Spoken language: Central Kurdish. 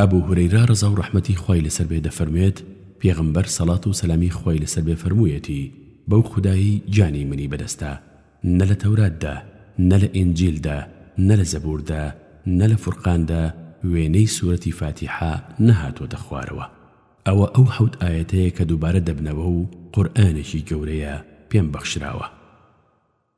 ئەبو هورەیرە ڕەزاو ڕەحمەتی خوای لەسەر بێ دەفەرموێت، پێغەمبەر سەڵات و سەلامی خوای لەسەر بێ فەرموویەتی، بەو خودایەی جانی منی بەدەستە، نە لە تەوراتدا، نە لە ئینجیلدا، نە لە زەبوردا، نە لە فورقاندا وێنەی سورەتی فاتیحە نەهاتووەتە خوارەوە. ئەوە ئەو حەوت ئایەتەیە کە دووبارە دەبنەوە و قورئانێکی گەورەیە پێم بەخشراوە.